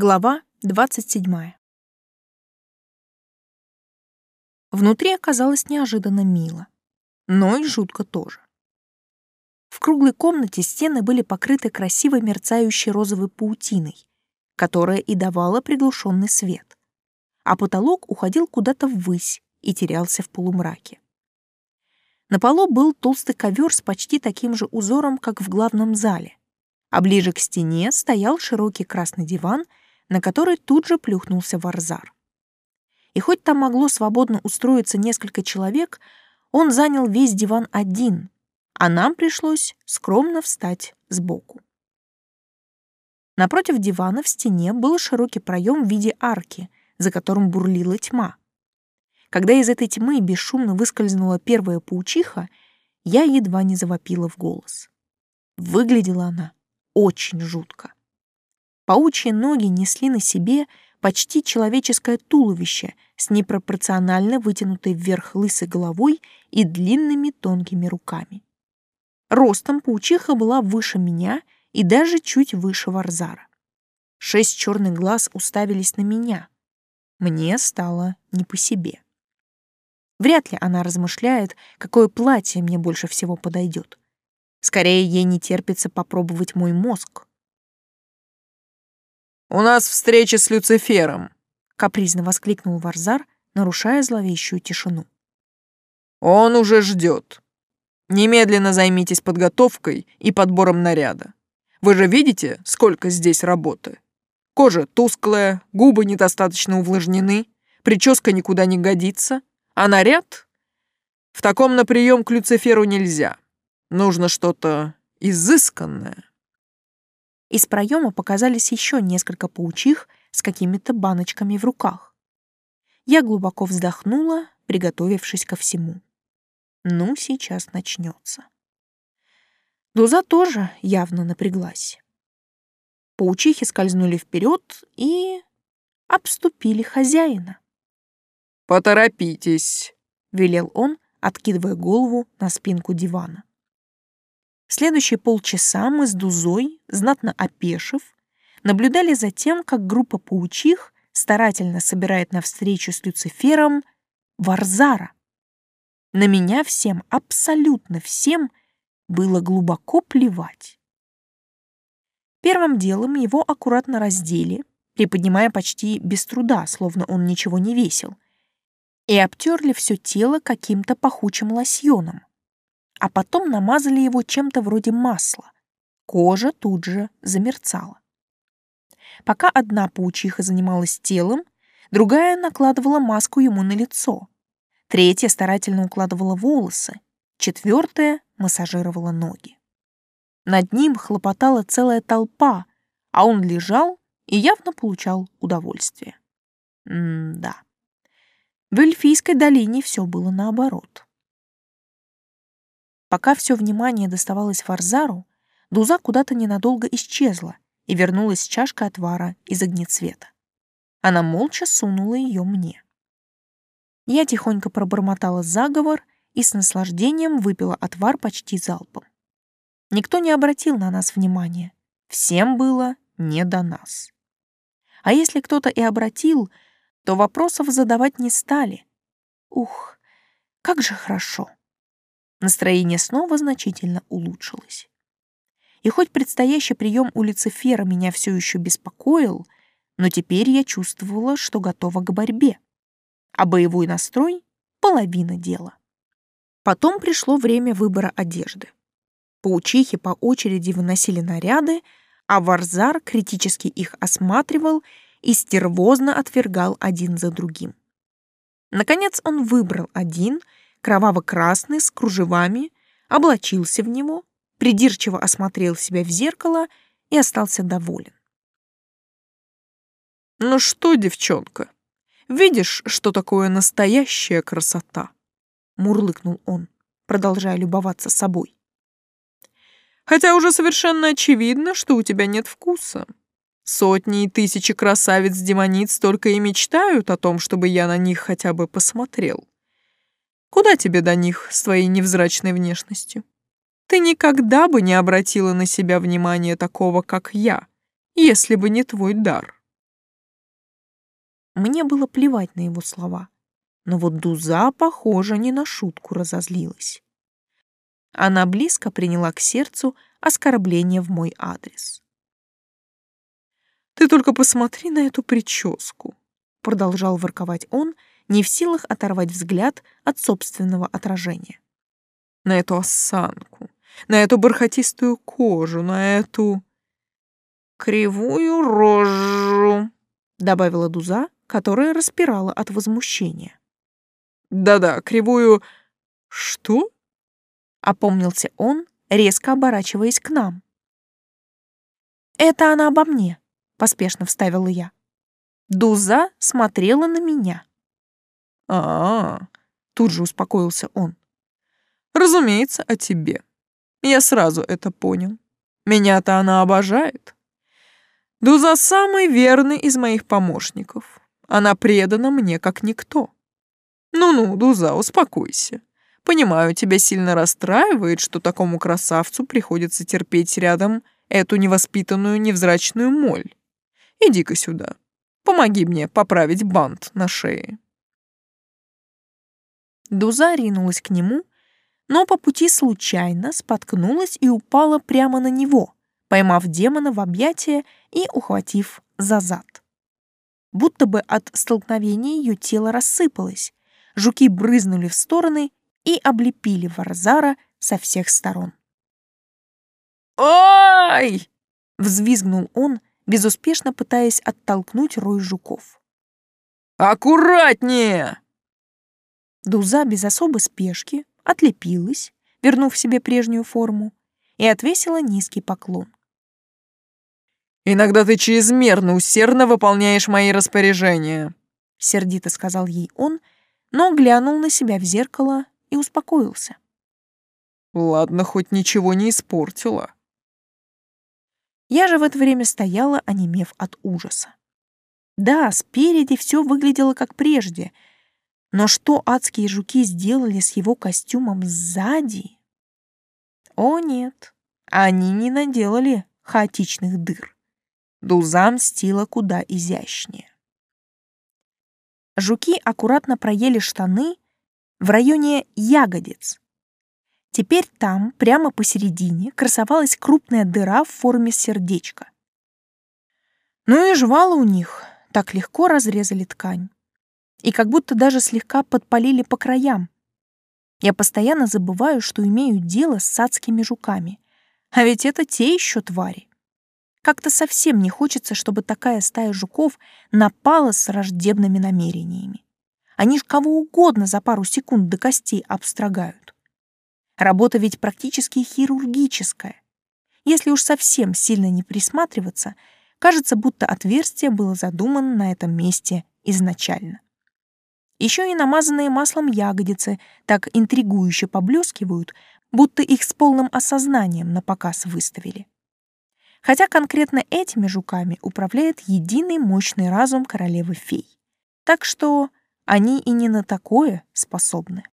Глава 27. Внутри оказалось неожиданно мило, но и жутко тоже. В круглой комнате стены были покрыты красивой мерцающей розовой паутиной, которая и давала приглушенный свет, а потолок уходил куда-то ввысь и терялся в полумраке. На полу был толстый ковер с почти таким же узором, как в главном зале, а ближе к стене стоял широкий красный диван — на который тут же плюхнулся Варзар. И хоть там могло свободно устроиться несколько человек, он занял весь диван один, а нам пришлось скромно встать сбоку. Напротив дивана в стене был широкий проем в виде арки, за которым бурлила тьма. Когда из этой тьмы бесшумно выскользнула первая паучиха, я едва не завопила в голос. Выглядела она очень жутко. Паучьи ноги несли на себе почти человеческое туловище с непропорционально вытянутой вверх лысой головой и длинными тонкими руками. Ростом паучиха была выше меня и даже чуть выше Варзара. Шесть черных глаз уставились на меня. Мне стало не по себе. Вряд ли она размышляет, какое платье мне больше всего подойдет. Скорее, ей не терпится попробовать мой мозг. «У нас встреча с Люцифером», — капризно воскликнул Варзар, нарушая зловещую тишину. «Он уже ждет. Немедленно займитесь подготовкой и подбором наряда. Вы же видите, сколько здесь работы? Кожа тусклая, губы недостаточно увлажнены, прическа никуда не годится, а наряд? В таком на прием к Люциферу нельзя. Нужно что-то изысканное». Из проема показались еще несколько паучих с какими-то баночками в руках. Я глубоко вздохнула, приготовившись ко всему. Ну, сейчас начнется. Дуза тоже явно напряглась. Паучихи скользнули вперед и обступили хозяина. «Поторопитесь», — велел он, откидывая голову на спинку дивана. Следующие полчаса мы с Дузой, знатно опешив, наблюдали за тем, как группа паучих старательно собирает на встречу с Люцифером Варзара. На меня всем, абсолютно всем, было глубоко плевать. Первым делом его аккуратно раздели, приподнимая почти без труда, словно он ничего не весил, и обтерли все тело каким-то пахучим лосьоном а потом намазали его чем-то вроде масла. Кожа тут же замерцала. Пока одна паучиха занималась телом, другая накладывала маску ему на лицо, третья старательно укладывала волосы, четвертая массажировала ноги. Над ним хлопотала целая толпа, а он лежал и явно получал удовольствие. М-да. В Эльфийской долине все было наоборот. Пока все внимание доставалось Фарзару, Дуза куда-то ненадолго исчезла и вернулась с чашкой отвара из огнецвета. Она молча сунула ее мне. Я тихонько пробормотала заговор и с наслаждением выпила отвар почти залпом. Никто не обратил на нас внимания. Всем было не до нас. А если кто-то и обратил, то вопросов задавать не стали. Ух, как же хорошо. Настроение снова значительно улучшилось. И хоть предстоящий прием у Люцифера меня все еще беспокоил, но теперь я чувствовала, что готова к борьбе. А боевой настрой — половина дела. Потом пришло время выбора одежды. Паучихи по очереди выносили наряды, а Варзар критически их осматривал и стервозно отвергал один за другим. Наконец он выбрал один — кроваво-красный, с кружевами, облачился в него, придирчиво осмотрел себя в зеркало и остался доволен. «Ну что, девчонка, видишь, что такое настоящая красота?» — мурлыкнул он, продолжая любоваться собой. «Хотя уже совершенно очевидно, что у тебя нет вкуса. Сотни и тысячи красавиц-демониц только и мечтают о том, чтобы я на них хотя бы посмотрел. Куда тебе до них с твоей невзрачной внешностью? Ты никогда бы не обратила на себя внимание такого, как я, если бы не твой дар. Мне было плевать на его слова. Но вот Дуза, похоже, не на шутку разозлилась. Она близко приняла к сердцу оскорбление в мой адрес. «Ты только посмотри на эту прическу», — продолжал ворковать он, не в силах оторвать взгляд от собственного отражения. «На эту осанку, на эту бархатистую кожу, на эту...» «Кривую рожу», — добавила Дуза, которая распирала от возмущения. «Да-да, кривую... Что?» — опомнился он, резко оборачиваясь к нам. «Это она обо мне», — поспешно вставила я. Дуза смотрела на меня. А, -а, -а тут же успокоился он. «Разумеется, о тебе. Я сразу это понял. Меня-то она обожает. Дуза самый верный из моих помощников. Она предана мне как никто. Ну-ну, Дуза, успокойся. Понимаю, тебя сильно расстраивает, что такому красавцу приходится терпеть рядом эту невоспитанную невзрачную моль. Иди-ка сюда. Помоги мне поправить бант на шее. Дуза ринулась к нему, но по пути случайно споткнулась и упала прямо на него, поймав демона в объятия и ухватив за зад. Будто бы от столкновения ее тело рассыпалось, жуки брызнули в стороны и облепили Варзара со всех сторон. «Ой!» — взвизгнул он, безуспешно пытаясь оттолкнуть рой жуков. «Аккуратнее!» Дуза без особой спешки отлепилась, вернув себе прежнюю форму, и отвесила низкий поклон. «Иногда ты чрезмерно усердно выполняешь мои распоряжения», — сердито сказал ей он, но глянул на себя в зеркало и успокоился. «Ладно, хоть ничего не испортила». Я же в это время стояла, онемев от ужаса. Да, спереди все выглядело как прежде, но что адские жуки сделали с его костюмом сзади? О нет, они не наделали хаотичных дыр. Дуза мстила куда изящнее. Жуки аккуратно проели штаны в районе ягодиц. Теперь там, прямо посередине, красовалась крупная дыра в форме сердечка. Ну и жвала у них так легко разрезали ткань. И как будто даже слегка подпалили по краям. Я постоянно забываю, что имею дело с адскими жуками. А ведь это те еще твари. Как-то совсем не хочется, чтобы такая стая жуков напала с враждебными намерениями. Они ж кого угодно за пару секунд до костей обстрогают. Работа ведь практически хирургическая. Если уж совсем сильно не присматриваться, кажется, будто отверстие было задумано на этом месте изначально. Еще и намазанные маслом ягодицы так интригующе поблескивают, будто их с полным осознанием на показ выставили хотя конкретно этими жуками управляет единый мощный разум королевы фей. Так что они и не на такое способны.